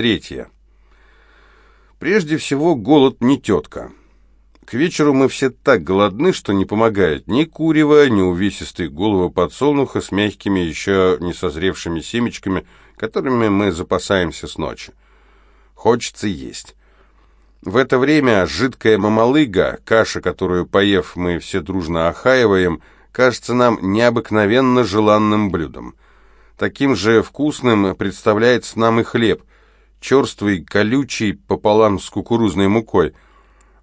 Третье. Прежде всего, голод не тетка. К вечеру мы все так голодны, что не помогает ни курево, ни увесистые головы подсолнуха с мягкими, еще не созревшими семечками, которыми мы запасаемся с ночи. Хочется есть. В это время жидкая мамалыга, каша, которую, поев, мы все дружно охаиваем, кажется нам необыкновенно желанным блюдом. Таким же вкусным представляется нам и хлеб, черствый, колючий, пополам с кукурузной мукой.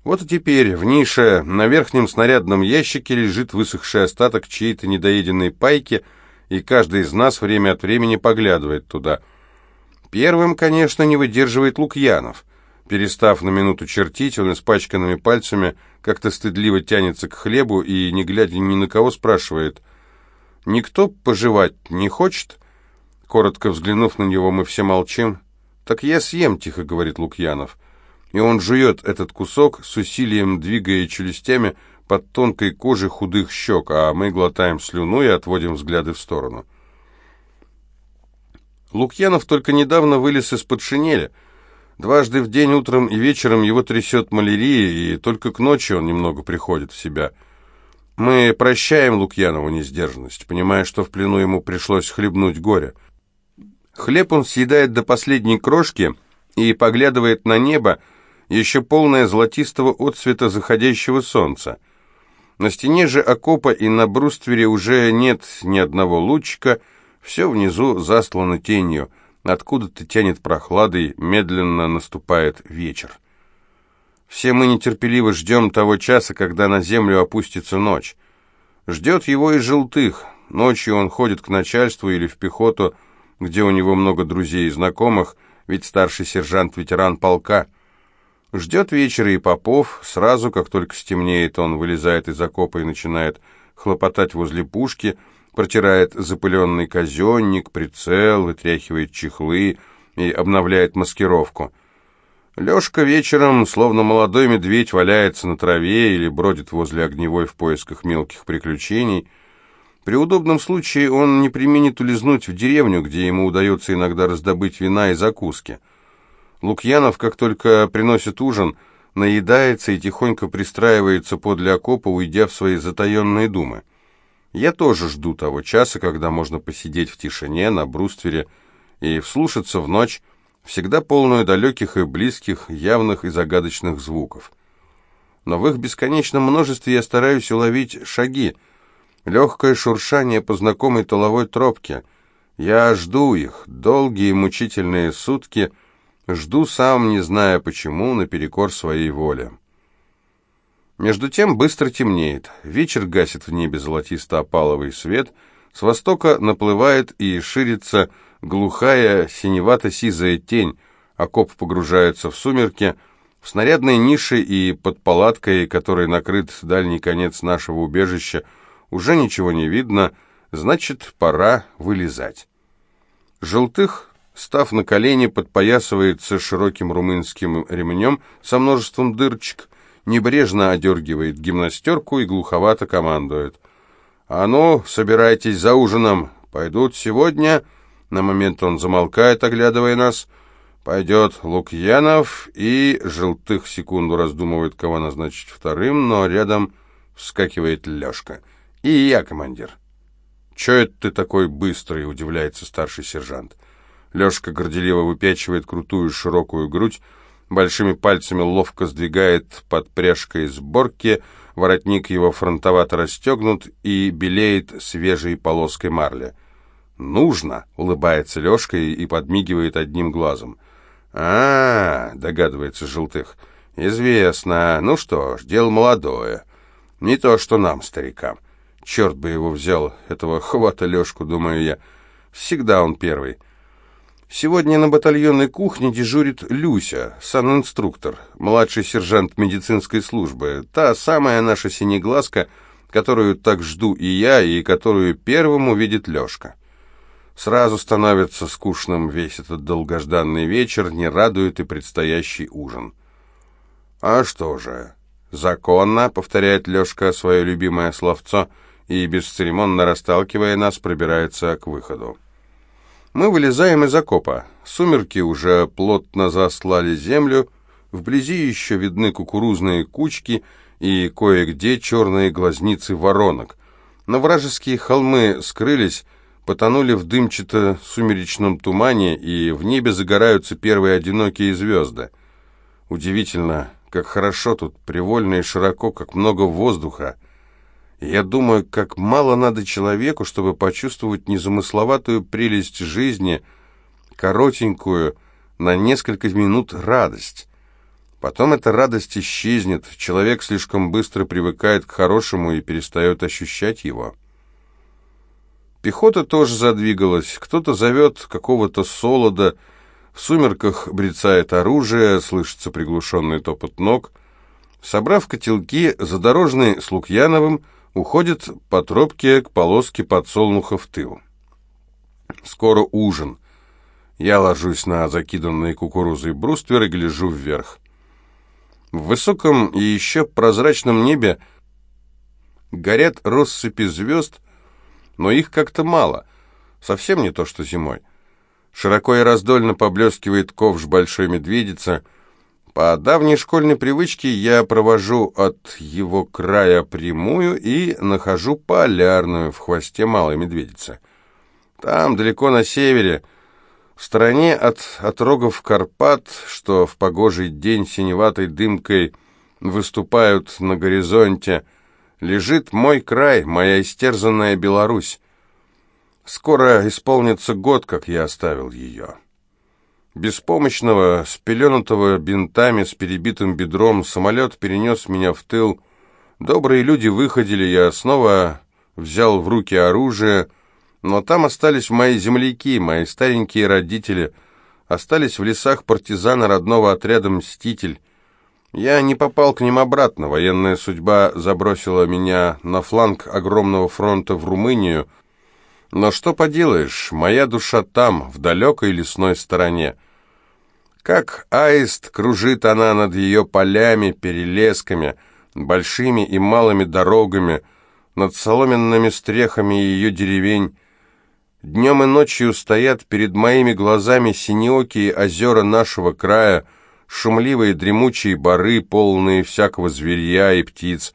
Вот и теперь в нише на верхнем снарядном ящике лежит высохший остаток чьей-то недоеденной пайки, и каждый из нас время от времени поглядывает туда. Первым, конечно, не выдерживает Лукьянов. Перестав на минуту чертить, он испачканными пальцами как-то стыдливо тянется к хлебу и, не глядя ни на кого, спрашивает, «Никто пожевать не хочет?» Коротко взглянув на него, мы все молчим. «Так я съем», — тихо говорит Лукьянов. И он жует этот кусок, с усилием двигая челюстями под тонкой кожей худых щек, а мы глотаем слюну и отводим взгляды в сторону. Лукьянов только недавно вылез из-под шинели. Дважды в день, утром и вечером, его трясет малярия, и только к ночи он немного приходит в себя. Мы прощаем Лукьянову несдержанность, понимая, что в плену ему пришлось хлебнуть горе. Хлеб он съедает до последней крошки и поглядывает на небо, еще полное золотистого отсвета заходящего солнца. На стене же окопа и на бруствере уже нет ни одного лучика, все внизу застлано тенью, откуда-то тянет прохладой, медленно наступает вечер. Все мы нетерпеливо ждем того часа, когда на землю опустится ночь. Ждет его и желтых. Ночью он ходит к начальству или в пехоту, где у него много друзей и знакомых, ведь старший сержант-ветеран полка. Ждет вечера и Попов, сразу, как только стемнеет, он вылезает из окопа и начинает хлопотать возле пушки, протирает запыленный казенник, прицел, вытряхивает чехлы и обновляет маскировку. Лешка вечером, словно молодой медведь, валяется на траве или бродит возле огневой в поисках мелких приключений – при удобном случае он не применит улизнуть в деревню, где ему удается иногда раздобыть вина и закуски. Лукьянов, как только приносит ужин, наедается и тихонько пристраивается подле окопа, уйдя в свои затаенные думы. Я тоже жду того часа, когда можно посидеть в тишине на бруствере и вслушаться в ночь, всегда полную далеких и близких, явных и загадочных звуков. Но в их бесконечном множестве я стараюсь уловить шаги, Легкое шуршание по знакомой толовой тропке. Я жду их, долгие мучительные сутки, жду сам, не зная почему, наперекор своей воле. Между тем быстро темнеет, вечер гасит в небе золотисто-опаловый свет, с востока наплывает и ширится глухая синевато-сизая тень, окоп погружается в сумерки, в снарядной нише и под палаткой, которой накрыт дальний конец нашего убежища, уже ничего не видно, значит, пора вылезать. Желтых, став на колени, подпоясывается широким румынским ремнем со множеством дырочек, небрежно одергивает гимнастерку и глуховато командует. «А ну, собирайтесь за ужином, пойдут сегодня...» На момент он замолкает, оглядывая нас. «Пойдет Лукьянов и...» Желтых секунду раздумывает, кого назначить вторым, но рядом вскакивает Лешка. «И я, командир». «Чё это ты такой быстрый?» — удивляется старший сержант. Лёшка горделиво выпячивает крутую широкую грудь, большими пальцами ловко сдвигает под пряжкой сборки, воротник его фронтовато расстегнут и белеет свежей полоской марли. «Нужно!» — улыбается Лёшка и подмигивает одним глазом. а, -а, -а догадывается Желтых. «Известно. Ну что ж, дело молодое. Не то, что нам, старикам. Черт бы его взял, этого хвата Лешку, думаю я. Всегда он первый. Сегодня на батальонной кухне дежурит Люся, санинструктор, младший сержант медицинской службы, та самая наша синеглазка, которую так жду и я, и которую первым увидит Лешка. Сразу становится скучным весь этот долгожданный вечер, не радует и предстоящий ужин. «А что же, законно», — повторяет Лешка свое любимое словцо, — и, бесцеремонно расталкивая нас, пробирается к выходу. Мы вылезаем из окопа. Сумерки уже плотно заслали землю, вблизи еще видны кукурузные кучки и кое-где черные глазницы воронок. Но вражеские холмы скрылись, потонули в дымчато-сумеречном тумане, и в небе загораются первые одинокие звезды. Удивительно, как хорошо тут, привольно и широко, как много воздуха. Я думаю, как мало надо человеку, чтобы почувствовать незамысловатую прелесть жизни, коротенькую, на несколько минут радость. Потом эта радость исчезнет, человек слишком быстро привыкает к хорошему и перестает ощущать его. Пехота тоже задвигалась, кто-то зовет какого-то солода, в сумерках брецает оружие, слышится приглушенный топот ног. Собрав котелки, задорожный с Лукьяновым уходит по тропке к полоске подсолнуха в тыл. Скоро ужин. Я ложусь на закиданные кукурузой бруствер и гляжу вверх. В высоком и еще прозрачном небе горят россыпи звезд, но их как-то мало, совсем не то, что зимой. Широко и раздольно поблескивает ковш большой медведицы. По давней школьной привычке я провожу от его края прямую и нахожу полярную в хвосте малой медведицы. Там, далеко на севере, в стороне от отрогов Карпат, что в погожий день синеватой дымкой выступают на горизонте, лежит мой край, моя истерзанная Беларусь. Скоро исполнится год, как я оставил ее. Беспомощного, спеленутого бинтами с перебитым бедром, самолет перенес меня в тыл. Добрые люди выходили, я снова взял в руки оружие, но там остались мои земляки, мои старенькие родители, остались в лесах партизаны родного отряда «Мститель». Я не попал к ним обратно, военная судьба забросила меня на фланг огромного фронта в Румынию, но что поделаешь, моя душа там, в далекой лесной стороне. Как аист кружит она над ее полями, перелесками, большими и малыми дорогами, над соломенными стрехами ее деревень, Днем и ночью стоят перед моими глазами синеокие озера нашего края, шумливые дремучие бары, полные всякого зверья и птиц,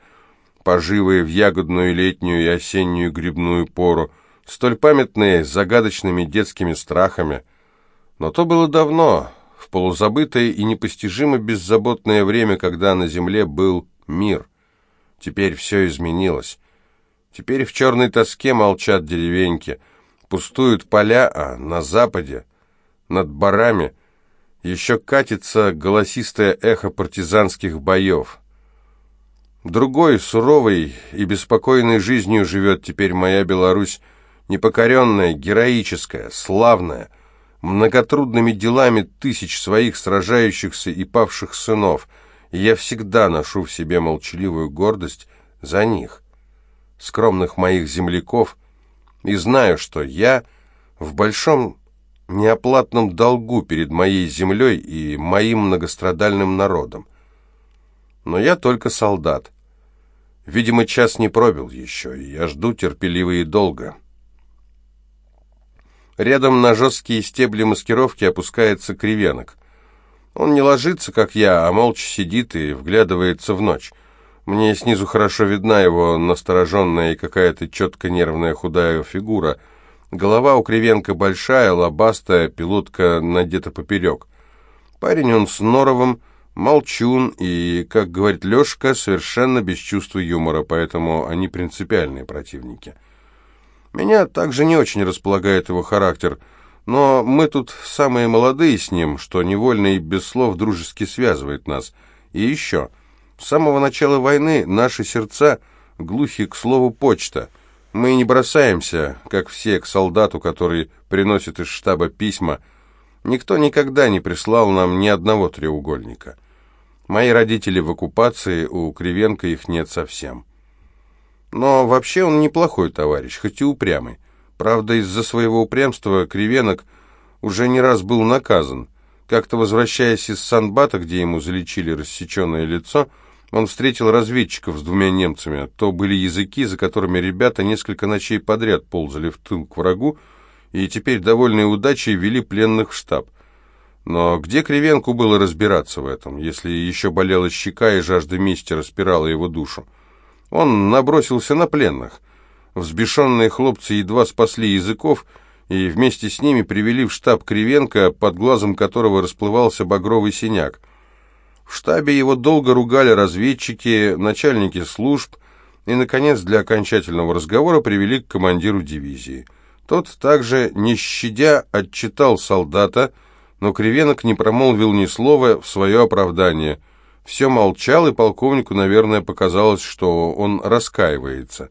поживые в ягодную летнюю и осеннюю грибную пору, столь памятные загадочными детскими страхами. Но то было давно, в полузабытое и непостижимо беззаботное время, когда на земле был мир. Теперь все изменилось. Теперь в черной тоске молчат деревеньки — Пустуют поля, а на западе, над барами, еще катится голосистое эхо партизанских боев. Другой, суровой и беспокойной жизнью живет теперь моя Беларусь, непокоренная, героическая, славная, многотрудными делами тысяч своих сражающихся и павших сынов, и я всегда ношу в себе молчаливую гордость за них, скромных моих земляков, и знаю, что я в большом неоплатном долгу перед моей землей и моим многострадальным народом. Но я только солдат. Видимо, час не пробил еще, и я жду терпеливо и долго. Рядом на жесткие стебли маскировки опускается кривенок. Он не ложится, как я, а молча сидит и вглядывается в ночь. Мне снизу хорошо видна его настороженная и какая-то четко нервная худая фигура. Голова у Кривенко большая, лобастая, пилотка надета поперек. Парень он с норовом, молчун и, как говорит Лешка, совершенно без чувства юмора, поэтому они принципиальные противники. Меня также не очень располагает его характер, но мы тут самые молодые с ним, что невольно и без слов дружески связывает нас. И еще... С самого начала войны наши сердца глухи к слову «почта». Мы не бросаемся, как все, к солдату, который приносит из штаба письма. Никто никогда не прислал нам ни одного треугольника. Мои родители в оккупации, у Кривенко их нет совсем. Но вообще он неплохой товарищ, хоть и упрямый. Правда, из-за своего упрямства Кривенок уже не раз был наказан. Как-то возвращаясь из Санбата, где ему залечили рассеченное лицо, он встретил разведчиков с двумя немцами. То были языки, за которыми ребята несколько ночей подряд ползали в тыл к врагу, и теперь, довольные удачей, вели пленных в штаб. Но где Кривенку было разбираться в этом, если еще болела щека и жажда мести распирала его душу? Он набросился на пленных. Взбешенные хлопцы едва спасли языков и вместе с ними привели в штаб Кривенко, под глазом которого расплывался багровый синяк. В штабе его долго ругали разведчики, начальники служб, и, наконец, для окончательного разговора привели к командиру дивизии. Тот также, не щадя, отчитал солдата, но Кривенок не промолвил ни слова в свое оправдание. Все молчал, и полковнику, наверное, показалось, что он раскаивается.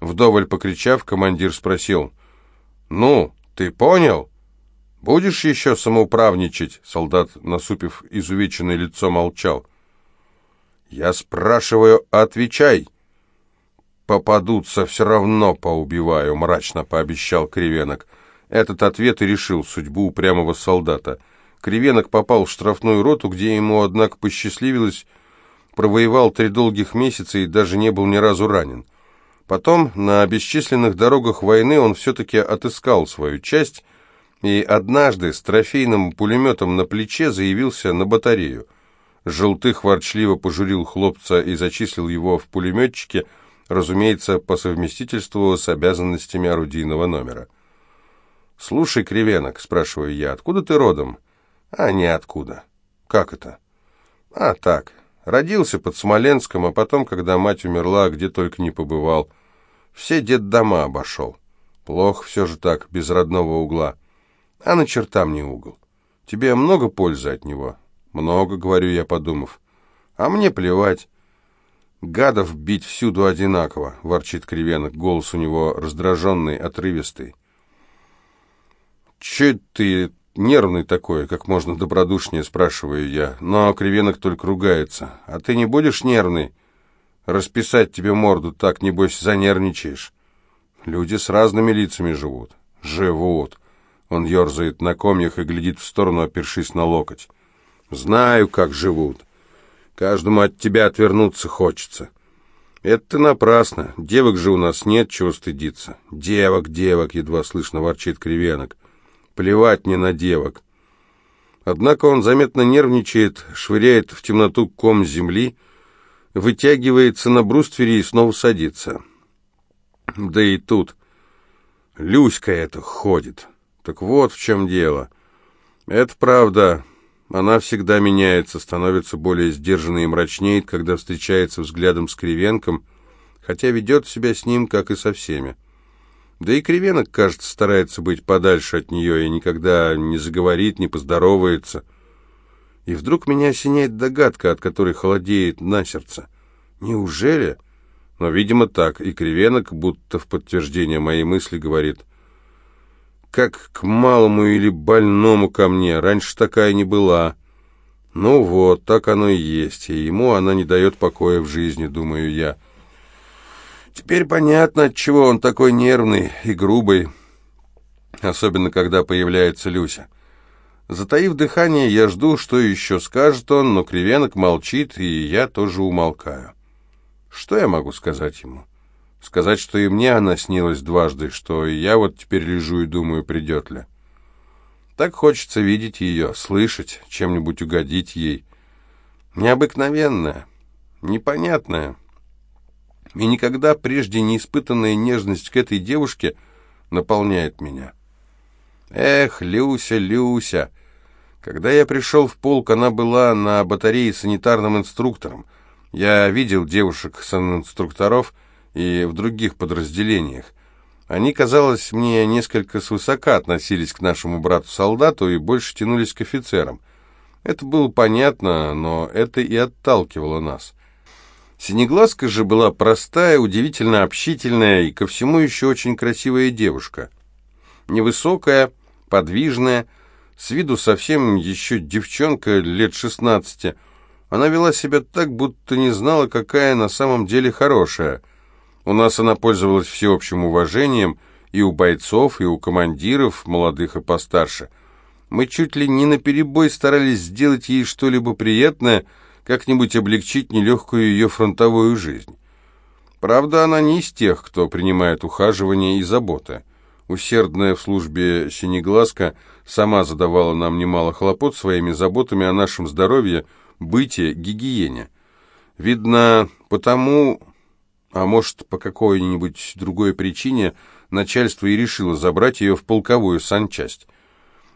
Вдоволь покричав, командир спросил, «Ну, ты понял? Будешь еще самоуправничать?» Солдат, насупив изувеченное лицо, молчал. «Я спрашиваю, отвечай!» «Попадутся, все равно поубиваю», — мрачно пообещал Кривенок. Этот ответ и решил судьбу упрямого солдата. Кривенок попал в штрафную роту, где ему, однако, посчастливилось, провоевал три долгих месяца и даже не был ни разу ранен. Потом на бесчисленных дорогах войны он все-таки отыскал свою часть и однажды с трофейным пулеметом на плече заявился на батарею. Желтых ворчливо пожурил хлопца и зачислил его в пулеметчике, разумеется, по совместительству с обязанностями орудийного номера. «Слушай, Кривенок», — спрашиваю я, — «откуда ты родом?» «А ниоткуда». «Как это?» «А так. Родился под Смоленском, а потом, когда мать умерла, где только не побывал. Все детдома обошел. Плохо все же так, без родного угла. А на черта мне угол. Тебе много пользы от него?» «Много», — говорю я, подумав. «А мне плевать. «Гадов бить всюду одинаково», — ворчит Кривенок. Голос у него раздраженный, отрывистый. «Че ты нервный такой?» — как можно добродушнее спрашиваю я. Но Кривенок только ругается. «А ты не будешь нервный? Расписать тебе морду так, небось, занервничаешь». «Люди с разными лицами живут». «Живут». Он ерзает на комьях и глядит в сторону, опершись на локоть. «Знаю, как живут». Каждому от тебя отвернуться хочется. Это ты напрасно. Девок же у нас нет, чего стыдиться. Девок, девок, едва слышно ворчит кривенок. Плевать мне на девок. Однако он заметно нервничает, швыряет в темноту ком земли, вытягивается на бруствере и снова садится. Да и тут Люська это ходит. Так вот в чем дело. Это правда. Она всегда меняется, становится более сдержанной и мрачнеет, когда встречается взглядом с Кривенком, хотя ведет себя с ним, как и со всеми. Да и Кривенок, кажется, старается быть подальше от нее и никогда не заговорит, не поздоровается. И вдруг меня осеняет догадка, от которой холодеет на сердце. Неужели? Но, видимо, так, и Кривенок, будто в подтверждение моей мысли, говорит — как к малому или больному ко мне. Раньше такая не была. Ну вот, так оно и есть, и ему она не дает покоя в жизни, думаю я. Теперь понятно, отчего он такой нервный и грубый, особенно когда появляется Люся. Затаив дыхание, я жду, что еще скажет он, но Кривенок молчит, и я тоже умолкаю. Что я могу сказать ему? Сказать, что и мне она снилась дважды, что я вот теперь лежу и думаю, придет ли. Так хочется видеть ее, слышать, чем-нибудь угодить ей. Необыкновенная, непонятная. И никогда прежде не испытанная нежность к этой девушке наполняет меня. Эх, Люся, Люся! Когда я пришел в полк, она была на батарее санитарным инструктором. Я видел девушек-санинструкторов, и в других подразделениях. Они, казалось мне, несколько свысока относились к нашему брату-солдату и больше тянулись к офицерам. Это было понятно, но это и отталкивало нас. Синеглазка же была простая, удивительно общительная и ко всему еще очень красивая девушка. Невысокая, подвижная, с виду совсем еще девчонка лет шестнадцати. Она вела себя так, будто не знала, какая на самом деле хорошая – у нас она пользовалась всеобщим уважением и у бойцов, и у командиров, молодых и постарше. Мы чуть ли не наперебой старались сделать ей что-либо приятное, как-нибудь облегчить нелегкую ее фронтовую жизнь. Правда, она не из тех, кто принимает ухаживание и заботы. усердная в службе синеглазка, сама задавала нам немало хлопот своими заботами о нашем здоровье, быте, гигиене. Видно, потому, а может, по какой-нибудь другой причине, начальство и решило забрать ее в полковую санчасть.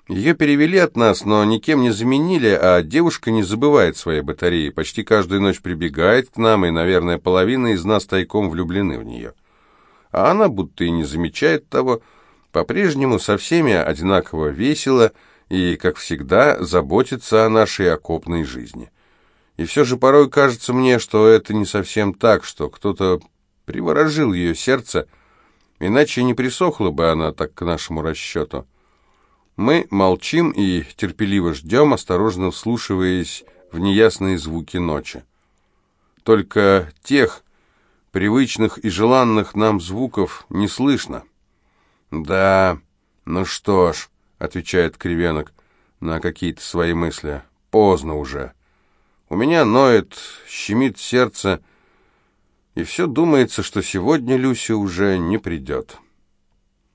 Ее перевели от нас, но никем не заменили, а девушка не забывает своей батареи, почти каждую ночь прибегает к нам, и, наверное, половина из нас тайком влюблены в нее. А она, будто и не замечает того, по-прежнему со всеми одинаково весело и, как всегда, заботится о нашей окопной жизни. И все же порой кажется мне, что это не совсем так, что кто-то приворожил ее сердце, иначе не присохла бы она так к нашему расчету. Мы молчим и терпеливо ждем, осторожно вслушиваясь в неясные звуки ночи. Только тех, привычных и желанных нам звуков, не слышно. «Да, ну что ж», — отвечает Кривенок на какие-то свои мысли, — «поздно уже». У меня ноет, щемит сердце, и все думается, что сегодня Люся уже не придет».